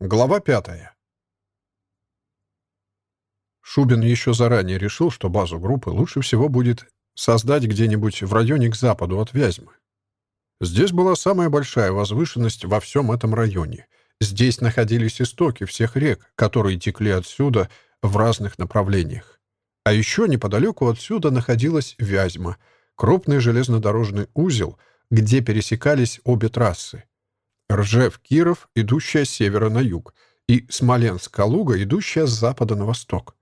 Глава пятая. Шубин еще заранее решил, что базу группы лучше всего будет создать где-нибудь в районе к западу от Вязьмы. Здесь была самая большая возвышенность во всем этом районе. Здесь находились истоки всех рек, которые текли отсюда в разных направлениях. А еще неподалеку отсюда находилась Вязьма, крупный железнодорожный узел, где пересекались обе трассы Ржев-Киров, идущая с севера на юг, и Смоленск-Калуга, идущая с запада на восток.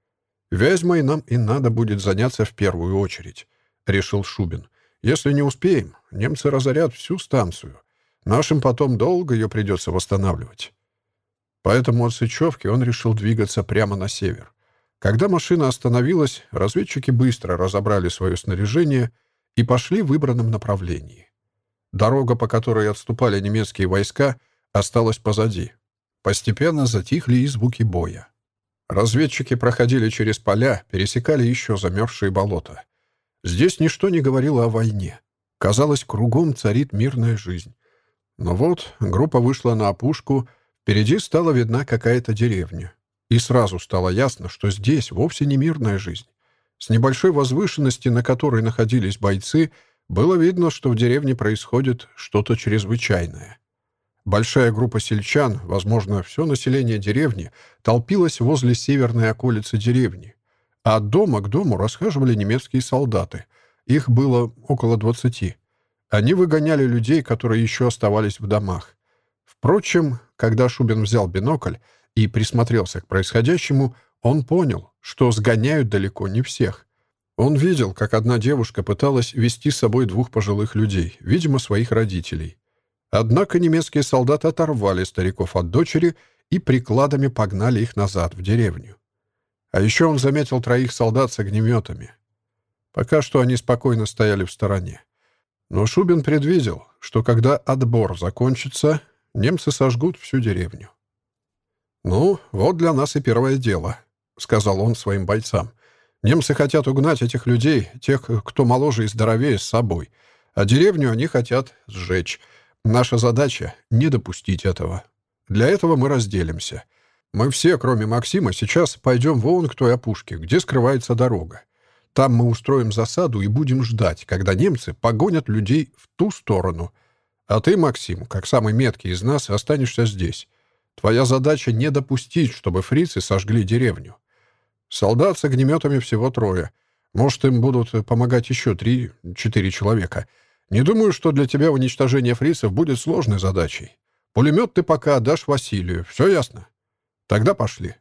Вязьмой нам и надо будет заняться в первую очередь, — решил Шубин. Если не успеем, немцы разорят всю станцию. Нашим потом долго ее придется восстанавливать. Поэтому от Сычевки он решил двигаться прямо на север. Когда машина остановилась, разведчики быстро разобрали свое снаряжение и пошли в выбранном направлении. Дорога, по которой отступали немецкие войска, осталась позади. Постепенно затихли и звуки боя. Разведчики проходили через поля, пересекали еще замерзшие болота. Здесь ничто не говорило о войне. Казалось, кругом царит мирная жизнь. Но вот группа вышла на опушку, впереди стала видна какая-то деревня. И сразу стало ясно, что здесь вовсе не мирная жизнь. С небольшой возвышенности, на которой находились бойцы, было видно, что в деревне происходит что-то чрезвычайное. Большая группа сельчан, возможно, все население деревни, толпилась возле северной околицы деревни. А от дома к дому расхаживали немецкие солдаты. Их было около двадцати. Они выгоняли людей, которые еще оставались в домах. Впрочем, когда Шубин взял бинокль и присмотрелся к происходящему, он понял, что сгоняют далеко не всех. Он видел, как одна девушка пыталась вести с собой двух пожилых людей, видимо, своих родителей. Однако немецкие солдаты оторвали стариков от дочери и прикладами погнали их назад, в деревню. А еще он заметил троих солдат с огнеметами. Пока что они спокойно стояли в стороне. Но Шубин предвидел, что когда отбор закончится, немцы сожгут всю деревню. «Ну, вот для нас и первое дело», — сказал он своим бойцам. Немцы хотят угнать этих людей, тех, кто моложе и здоровее, с собой. А деревню они хотят сжечь. Наша задача — не допустить этого. Для этого мы разделимся. Мы все, кроме Максима, сейчас пойдем вон к той опушке, где скрывается дорога. Там мы устроим засаду и будем ждать, когда немцы погонят людей в ту сторону. А ты, Максим, как самый меткий из нас, останешься здесь. Твоя задача — не допустить, чтобы фрицы сожгли деревню. Солдат с огнеметами всего трое. Может, им будут помогать еще три-четыре человека. Не думаю, что для тебя уничтожение фрицев будет сложной задачей. Пулемет ты пока отдашь Василию. Все ясно? Тогда пошли».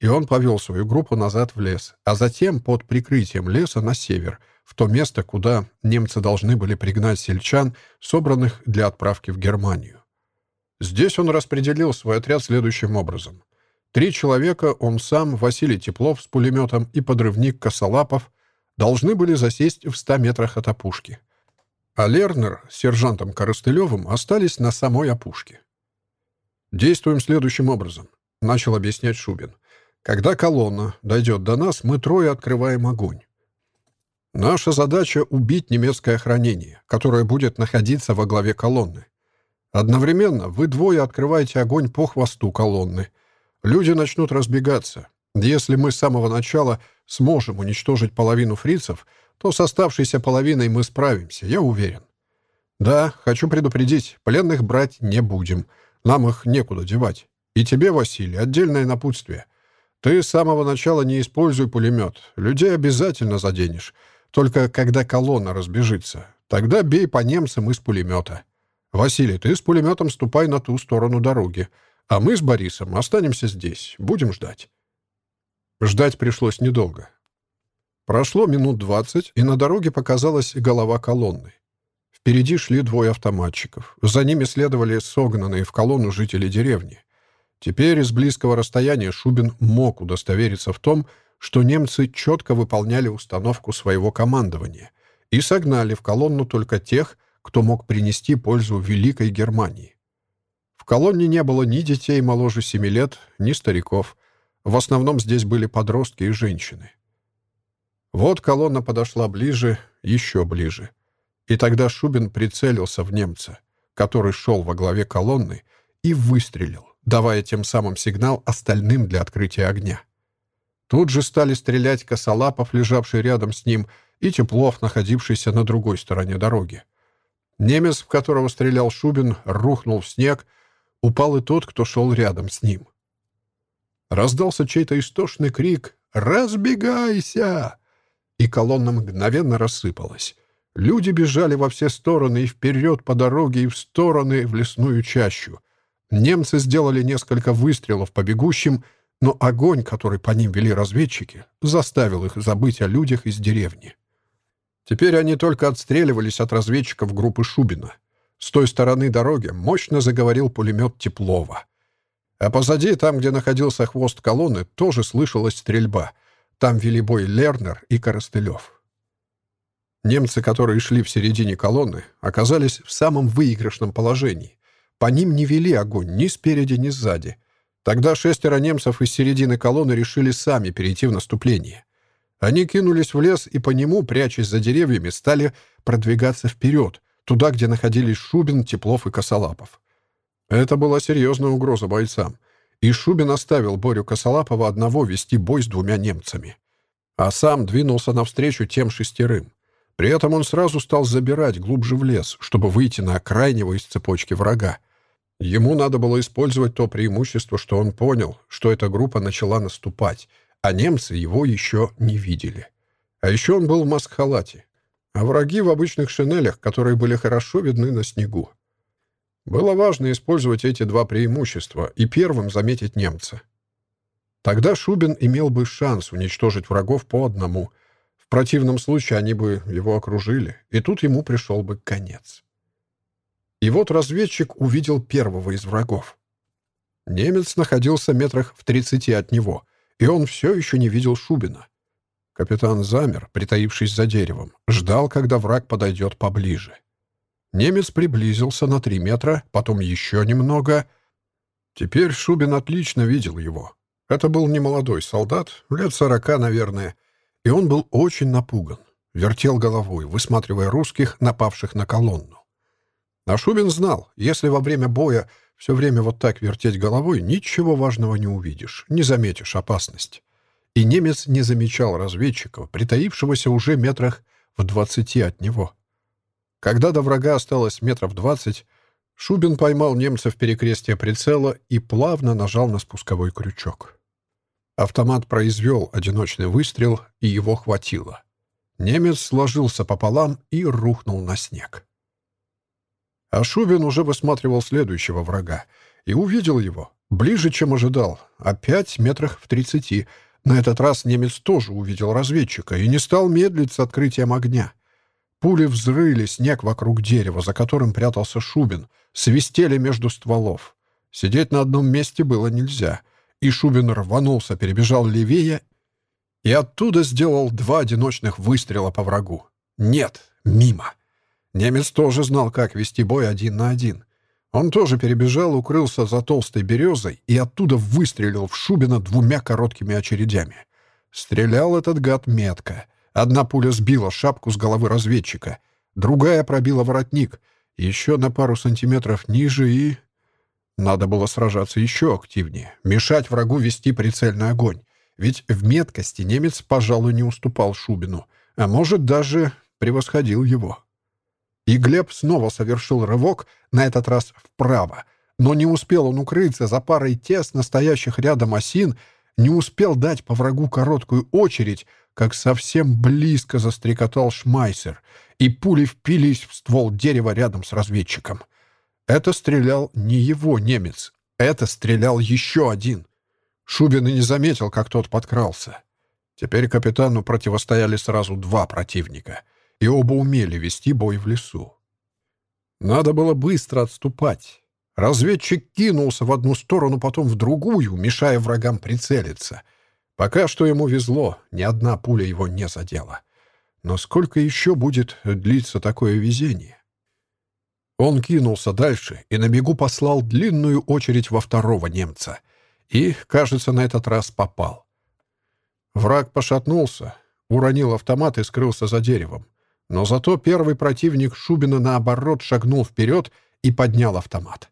И он повел свою группу назад в лес, а затем под прикрытием леса на север, в то место, куда немцы должны были пригнать сельчан, собранных для отправки в Германию. Здесь он распределил свой отряд следующим образом. Три человека, он сам, Василий Теплов с пулеметом и подрывник Косолапов, должны были засесть в ста метрах от опушки. А Лернер с сержантом Коростылевым остались на самой опушке. «Действуем следующим образом», — начал объяснять Шубин. «Когда колонна дойдет до нас, мы трое открываем огонь. Наша задача — убить немецкое охранение, которое будет находиться во главе колонны. Одновременно вы двое открываете огонь по хвосту колонны — Люди начнут разбегаться. Если мы с самого начала сможем уничтожить половину фрицев, то с оставшейся половиной мы справимся, я уверен. Да, хочу предупредить, пленных брать не будем. Нам их некуда девать. И тебе, Василий, отдельное напутствие. Ты с самого начала не используй пулемет. Людей обязательно заденешь. Только когда колонна разбежится, тогда бей по немцам из пулемета. Василий, ты с пулеметом ступай на ту сторону дороги. А мы с Борисом останемся здесь, будем ждать. Ждать пришлось недолго. Прошло минут двадцать, и на дороге показалась голова колонны. Впереди шли двое автоматчиков. За ними следовали согнанные в колонну жители деревни. Теперь из близкого расстояния Шубин мог удостовериться в том, что немцы четко выполняли установку своего командования и согнали в колонну только тех, кто мог принести пользу Великой Германии. Колонне не было ни детей моложе семи лет, ни стариков. В основном здесь были подростки и женщины. Вот колонна подошла ближе, еще ближе. И тогда Шубин прицелился в немца, который шел во главе колонны, и выстрелил. давая тем самым сигнал остальным для открытия огня. Тут же стали стрелять косолапов, лежавший рядом с ним, и Теплов, находившийся на другой стороне дороги. Немец, в которого стрелял Шубин, рухнул в снег, упал и тот, кто шел рядом с ним. Раздался чей-то истошный крик «Разбегайся!» И колонна мгновенно рассыпалась. Люди бежали во все стороны и вперед по дороге, и в стороны, в лесную чащу. Немцы сделали несколько выстрелов по бегущим, но огонь, который по ним вели разведчики, заставил их забыть о людях из деревни. Теперь они только отстреливались от разведчиков группы Шубина. С той стороны дороги мощно заговорил пулемет Теплова. А позади, там, где находился хвост колонны, тоже слышалась стрельба. Там вели бой Лернер и Коростылев. Немцы, которые шли в середине колонны, оказались в самом выигрышном положении. По ним не вели огонь ни спереди, ни сзади. Тогда шестеро немцев из середины колонны решили сами перейти в наступление. Они кинулись в лес и по нему, прячась за деревьями, стали продвигаться вперед, туда, где находились Шубин, Теплов и Косолапов. Это была серьезная угроза бойцам. И Шубин оставил Борю Косолапова одного вести бой с двумя немцами. А сам двинулся навстречу тем шестерым. При этом он сразу стал забирать глубже в лес, чтобы выйти на крайнего из цепочки врага. Ему надо было использовать то преимущество, что он понял, что эта группа начала наступать, а немцы его еще не видели. А еще он был в маск-халате, а враги в обычных шинелях, которые были хорошо видны на снегу. Было важно использовать эти два преимущества и первым заметить немца. Тогда Шубин имел бы шанс уничтожить врагов по одному, в противном случае они бы его окружили, и тут ему пришел бы конец. И вот разведчик увидел первого из врагов. Немец находился метрах в тридцати от него, и он все еще не видел Шубина. Капитан замер, притаившись за деревом, ждал, когда враг подойдет поближе. Немец приблизился на три метра, потом еще немного. Теперь Шубин отлично видел его. Это был немолодой солдат, лет сорока, наверное, и он был очень напуган. Вертел головой, высматривая русских, напавших на колонну. А Шубин знал, если во время боя все время вот так вертеть головой, ничего важного не увидишь, не заметишь опасность. И немец не замечал разведчика, притаившегося уже метрах в двадцати от него. Когда до врага осталось метров двадцать, Шубин поймал немца в перекрестие прицела и плавно нажал на спусковой крючок. Автомат произвел одиночный выстрел, и его хватило. Немец сложился пополам и рухнул на снег. А Шубин уже высматривал следующего врага и увидел его, ближе, чем ожидал, опять метрах в тридцати. На этот раз немец тоже увидел разведчика и не стал медлить с открытием огня. Пули взрыли снег вокруг дерева, за которым прятался Шубин, свистели между стволов. Сидеть на одном месте было нельзя — и Шубин рванулся, перебежал левее и оттуда сделал два одиночных выстрела по врагу. Нет, мимо. Немец тоже знал, как вести бой один на один. Он тоже перебежал, укрылся за толстой березой и оттуда выстрелил в Шубина двумя короткими очередями. Стрелял этот гад метко. Одна пуля сбила шапку с головы разведчика, другая пробила воротник, еще на пару сантиметров ниже и... Надо было сражаться еще активнее, мешать врагу вести прицельный огонь. Ведь в меткости немец, пожалуй, не уступал Шубину, а может, даже превосходил его. И Глеб снова совершил рывок, на этот раз вправо. Но не успел он укрыться за парой тесно стоящих рядом осин, не успел дать по врагу короткую очередь, как совсем близко застрекотал Шмайсер, и пули впились в ствол дерева рядом с разведчиком. Это стрелял не его немец. Это стрелял еще один. Шубин и не заметил, как тот подкрался. Теперь капитану противостояли сразу два противника, и оба умели вести бой в лесу. Надо было быстро отступать. Разведчик кинулся в одну сторону, потом в другую, мешая врагам прицелиться. Пока что ему везло, ни одна пуля его не задела. Но сколько еще будет длиться такое везение? Он кинулся дальше и на бегу послал длинную очередь во второго немца. И, кажется, на этот раз попал. Враг пошатнулся, уронил автомат и скрылся за деревом. Но зато первый противник Шубина, наоборот, шагнул вперед и поднял автомат.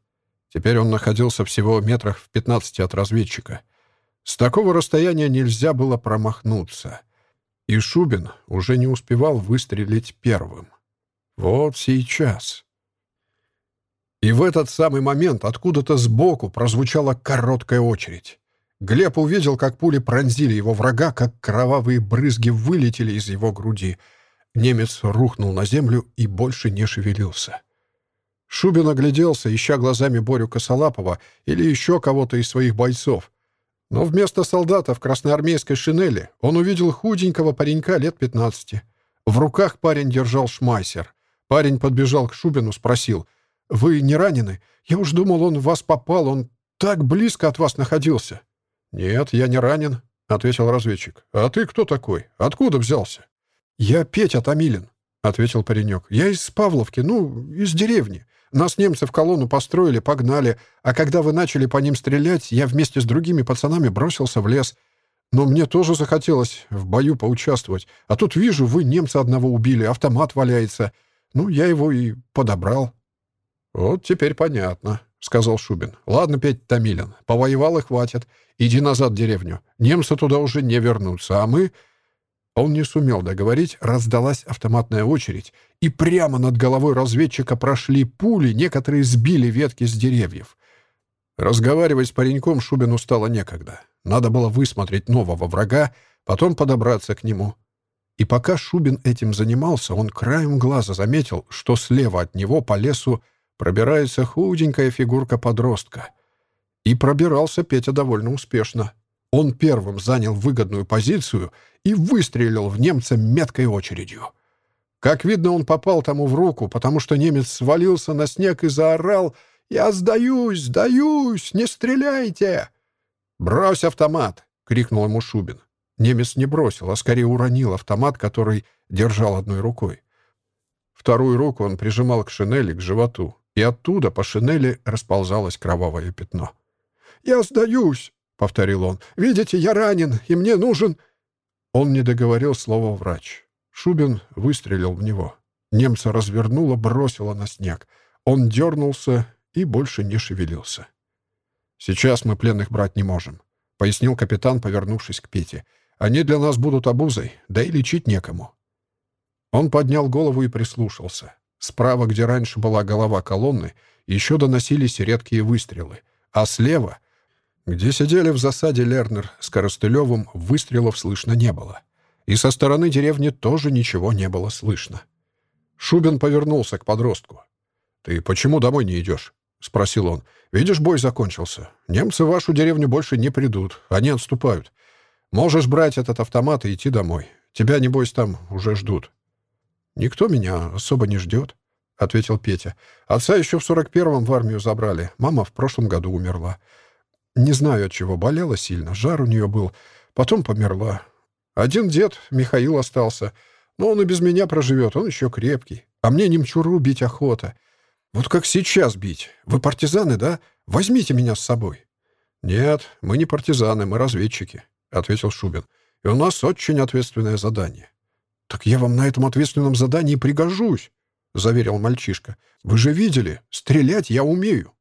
Теперь он находился всего метрах в 15 от разведчика. С такого расстояния нельзя было промахнуться. И Шубин уже не успевал выстрелить первым. Вот сейчас. И в этот самый момент откуда-то сбоку прозвучала короткая очередь. Глеб увидел, как пули пронзили его врага, как кровавые брызги вылетели из его груди. Немец рухнул на землю и больше не шевелился. Шубин огляделся, ища глазами Борю Косолапова или еще кого-то из своих бойцов. Но вместо солдата в красноармейской шинели он увидел худенького паренька лет 15. В руках парень держал шмайсер. Парень подбежал к Шубину, спросил, «Вы не ранены? Я уж думал, он в вас попал, он так близко от вас находился». «Нет, я не ранен», — ответил разведчик. «А ты кто такой? Откуда взялся?» «Я Петя Томилин», — ответил паренек. «Я из Павловки, ну, из деревни. Нас немцы в колонну построили, погнали, а когда вы начали по ним стрелять, я вместе с другими пацанами бросился в лес. Но мне тоже захотелось в бою поучаствовать. А тут вижу, вы немца одного убили, автомат валяется. Ну, я его и подобрал». «Вот теперь понятно», — сказал Шубин. «Ладно, Петь Томилин, повоевал и хватит. Иди назад в деревню. Немцы туда уже не вернутся, а мы...» Он не сумел договорить, раздалась автоматная очередь, и прямо над головой разведчика прошли пули, некоторые сбили ветки с деревьев. Разговаривать с пареньком Шубину стало некогда. Надо было высмотреть нового врага, потом подобраться к нему. И пока Шубин этим занимался, он краем глаза заметил, что слева от него по лесу пробирается худенькая фигурка подростка. И пробирался Петя довольно успешно. Он первым занял выгодную позицию и выстрелил в немца меткой очередью. Как видно, он попал тому в руку, потому что немец свалился на снег и заорал «Я сдаюсь, сдаюсь, не стреляйте!» «Брось автомат!» — крикнул ему Шубин. Немец не бросил, а скорее уронил автомат, который держал одной рукой. Вторую руку он прижимал к шинели, к животу, и оттуда по шинели расползалось кровавое пятно. «Я сдаюсь!» — повторил он. «Видите, я ранен, и мне нужен...» Он не договорил слова «врач». Шубин выстрелил в него. Немца развернуло, бросило на снег. Он дернулся и больше не шевелился. «Сейчас мы пленных брать не можем», — пояснил капитан, повернувшись к Пете. «Они для нас будут обузой, да и лечить некому». Он поднял голову и прислушался. Справа, где раньше была голова колонны, еще доносились редкие выстрелы, а слева, где сидели в засаде Лернер с Коростылевым, выстрелов слышно не было и со стороны деревни тоже ничего не было слышно. Шубин повернулся к подростку. «Ты почему домой не идешь?» — спросил он. «Видишь, бой закончился. Немцы в вашу деревню больше не придут. Они отступают. Можешь брать этот автомат и идти домой. Тебя, небось, там уже ждут». «Никто меня особо не ждет», — ответил Петя. «Отца еще в сорок первом в армию забрали. Мама в прошлом году умерла. Не знаю, от чего болела сильно. Жар у нее был. Потом померла. Один дед, Михаил, остался. Но он и без меня проживет, он еще крепкий. А мне немчуру бить охота. Вот как сейчас бить. Вы партизаны, да? Возьмите меня с собой». «Нет, мы не партизаны, мы разведчики», — ответил Шубин. «И у нас очень ответственное задание». «Так я вам на этом ответственном задании пригожусь», — заверил мальчишка. «Вы же видели, стрелять я умею».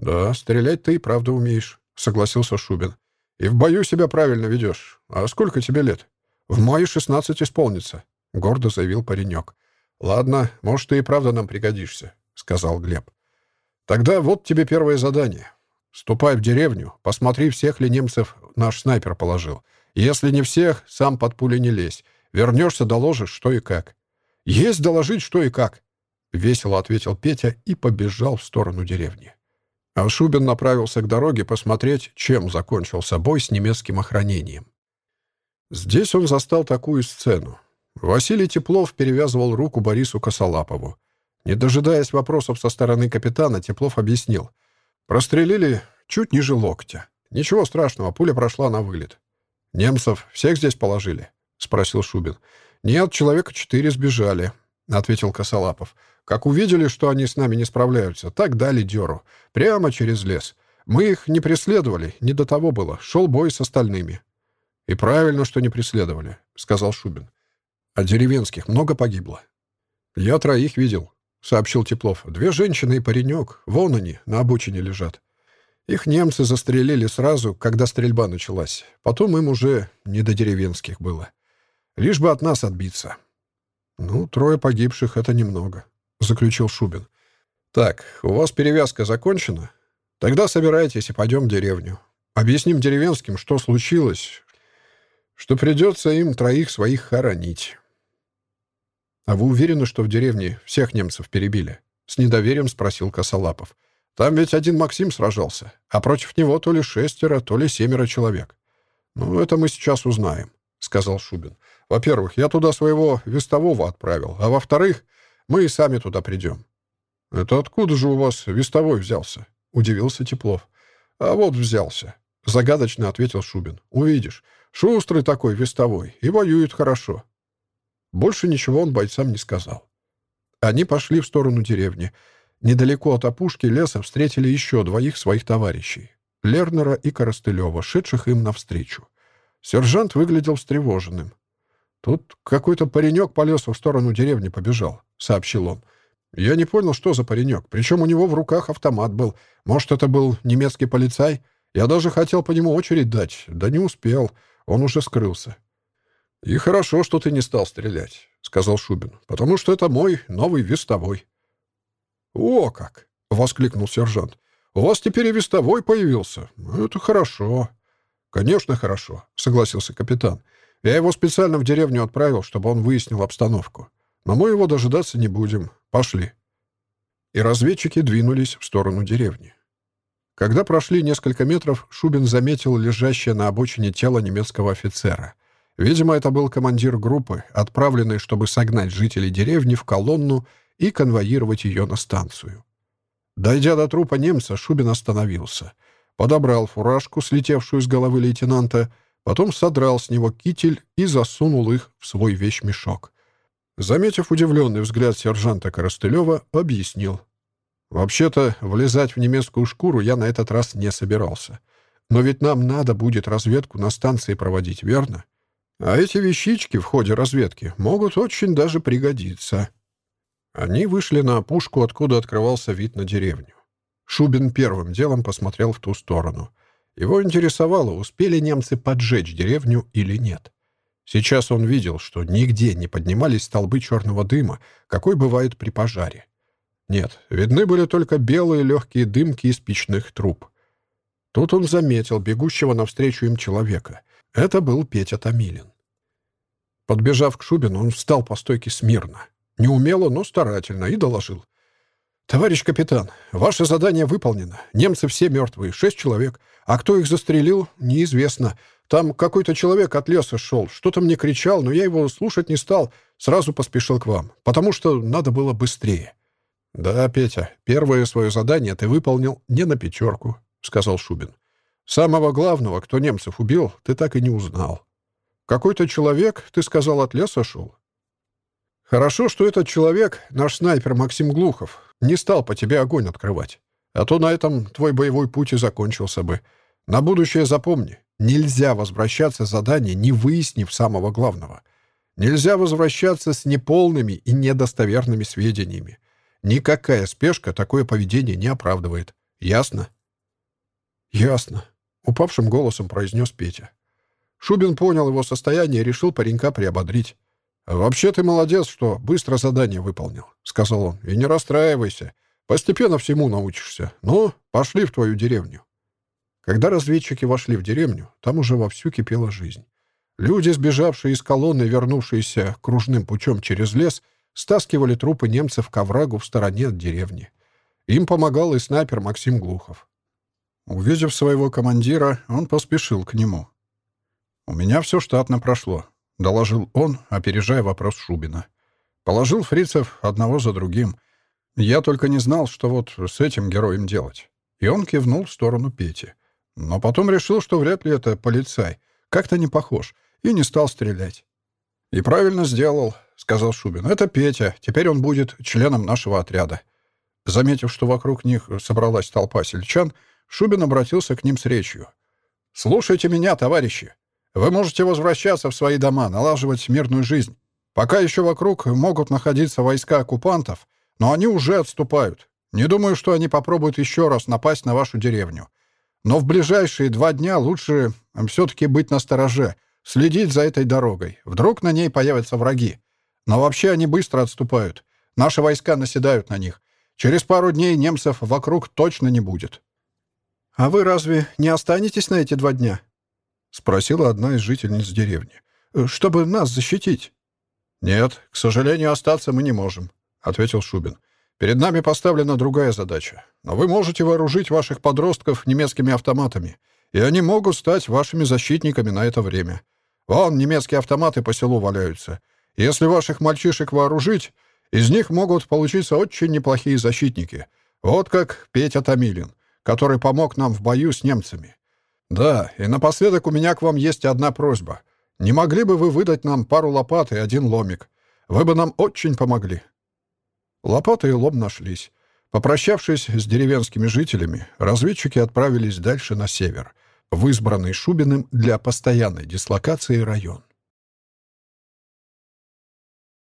«Да, стрелять ты и правда умеешь», — согласился Шубин. И в бою себя правильно ведешь. А сколько тебе лет? В мои шестнадцать исполнится, — гордо заявил паренек. Ладно, может, ты и правда нам пригодишься, — сказал Глеб. Тогда вот тебе первое задание. Ступай в деревню, посмотри, всех ли немцев наш снайпер положил. Если не всех, сам под пули не лезь. Вернешься, доложишь, что и как. Есть доложить, что и как, — весело ответил Петя и побежал в сторону деревни. А Шубин направился к дороге посмотреть, чем закончился бой с немецким охранением. Здесь он застал такую сцену. Василий Теплов перевязывал руку Борису Косолапову. Не дожидаясь вопросов со стороны капитана, Теплов объяснил. «Прострелили чуть ниже локтя. Ничего страшного, пуля прошла на вылет». «Немцев всех здесь положили?» — спросил Шубин. «Нет, человека четыре сбежали», — ответил Косолапов. Как увидели, что они с нами не справляются, так дали дёру. Прямо через лес. Мы их не преследовали, не до того было. Шел бой с остальными. «И правильно, что не преследовали», — сказал Шубин. «А деревенских много погибло?» «Я троих видел», — сообщил Теплов. «Две женщины и паренек. Вон они, на обочине лежат. Их немцы застрелили сразу, когда стрельба началась. Потом им уже не до деревенских было. Лишь бы от нас отбиться». «Ну, трое погибших — это немного», — заключил Шубин. «Так, у вас перевязка закончена? Тогда собирайтесь и пойдем в деревню. Объясним деревенским, что случилось, что придется им троих своих хоронить». «А вы уверены, что в деревне всех немцев перебили?» — с недоверием спросил Косолапов. «Там ведь один Максим сражался, а против него то ли шестеро, то ли семеро человек». «Ну, это мы сейчас узнаем», — сказал Шубин. «Во-первых, я туда своего вестового отправил, а во-вторых, мы и сами туда придем». «Это откуда же у вас вестовой взялся?» — удивился Теплов. «А вот взялся», — загадочно ответил Шубин. «Увидишь, шустрый такой вестовой и воюет хорошо. Больше ничего он бойцам не сказал. Они пошли в сторону деревни. Недалеко от опушки леса встретили еще двоих своих товарищей — Лернера и Коростылева, шедших им навстречу. Сержант выглядел встревоженным. «Тут какой-то паренек по лесу в сторону деревни побежал», — сообщил он. «Я не понял, что за паренек. Причем у него в руках автомат был. Может, это был немецкий полицай? Я даже хотел по нему очередь дать. Да не успел. Он уже скрылся. «И хорошо, что ты не стал стрелять», — сказал Шубин, «потому что это мой новый вестовой». «О как!» — воскликнул сержант. «У вас теперь и вестовой появился. Это хорошо». «Конечно, хорошо», — согласился капитан. «Я его специально в деревню отправил, чтобы он выяснил обстановку. Но мы его дожидаться не будем. Пошли». И разведчики двинулись в сторону деревни. Когда прошли несколько метров, Шубин заметил лежащее на обочине тело немецкого офицера. Видимо, это был командир группы, отправленный, чтобы согнать жителей деревни в колонну и конвоировать ее на станцию. Дойдя до трупа немца, Шубин остановился. Подобрал фуражку, слетевшую с головы лейтенанта, потом содрал с него китель и засунул их в свой вещмешок. Заметив удивленный взгляд сержанта Коростылева, объяснил. «Вообще-то, влезать в немецкую шкуру я на этот раз не собирался. Но ведь нам надо будет разведку на станции проводить, верно? А эти вещички в ходе разведки могут очень даже пригодиться. Они вышли на опушку, откуда открывался вид на деревню. Шубин первым делом посмотрел в ту сторону. Его интересовало, успели немцы поджечь деревню или нет. Сейчас он видел, что нигде не поднимались столбы черного дыма, какой бывает при пожаре. Нет, видны были только белые легкие дымки из печных труб. Тут он заметил бегущего навстречу им человека. Это был Петя Томилин. Подбежав к Шубину, он встал по стойке смирно. Неумело, но старательно, и доложил. «Товарищ капитан, ваше задание выполнено. Немцы все мертвые, шесть человек. А кто их застрелил, неизвестно. Там какой-то человек от леса шел, что-то мне кричал, но я его слушать не стал, сразу поспешил к вам, потому что надо было быстрее». «Да, Петя, первое свое задание ты выполнил не на пятерку», — сказал Шубин. Самого главного, кто немцев убил, ты так и не узнал. Какой-то человек, ты сказал, от леса шел? Хорошо, что этот человек, наш снайпер Максим Глухов, не стал по тебе огонь открывать. А то на этом твой боевой путь и закончился бы. На будущее запомни, нельзя возвращаться с задания, не выяснив самого главного. Нельзя возвращаться с неполными и недостоверными сведениями. Никакая спешка такое поведение не оправдывает. Ясно? Ясно. — упавшим голосом произнес Петя. Шубин понял его состояние и решил паренька приободрить. «Вообще ты молодец, что быстро задание выполнил», — сказал он. «И не расстраивайся. Постепенно всему научишься. Ну, пошли в твою деревню». Когда разведчики вошли в деревню, там уже вовсю кипела жизнь. Люди, сбежавшие из колонны, вернувшиеся кружным путем через лес, стаскивали трупы немцев к оврагу в стороне от деревни. Им помогал и снайпер Максим Глухов. Увидев своего командира, он поспешил к нему. «У меня все штатно прошло», — доложил он, опережая вопрос Шубина. «Положил фрицев одного за другим. Я только не знал, что вот с этим героем делать». И он кивнул в сторону Пети. Но потом решил, что вряд ли это полицай. Как-то не похож. И не стал стрелять. «И правильно сделал», — сказал Шубин. «Это Петя. Теперь он будет членом нашего отряда». Заметив, что вокруг них собралась толпа сельчан, — Шубин обратился к ним с речью. «Слушайте меня, товарищи. Вы можете возвращаться в свои дома, налаживать мирную жизнь. Пока еще вокруг могут находиться войска оккупантов, но они уже отступают. Не думаю, что они попробуют еще раз напасть на вашу деревню. Но в ближайшие два дня лучше все-таки быть настороже, следить за этой дорогой. Вдруг на ней появятся враги. Но вообще они быстро отступают. Наши войска наседают на них. Через пару дней немцев вокруг точно не будет. «А вы разве не останетесь на эти два дня?» — спросила одна из жительниц деревни. «Э, «Чтобы нас защитить». «Нет, к сожалению, остаться мы не можем», — ответил Шубин. «Перед нами поставлена другая задача. Но вы можете вооружить ваших подростков немецкими автоматами, и они могут стать вашими защитниками на это время. Вон, немецкие автоматы по селу валяются. Если ваших мальчишек вооружить, из них могут получиться очень неплохие защитники. Вот как Петя Томилин который помог нам в бою с немцами. Да, и напоследок у меня к вам есть одна просьба. Не могли бы вы выдать нам пару лопат и один ломик? Вы бы нам очень помогли». Лопата и лом нашлись. Попрощавшись с деревенскими жителями, разведчики отправились дальше на север, в избранный Шубиным для постоянной дислокации район.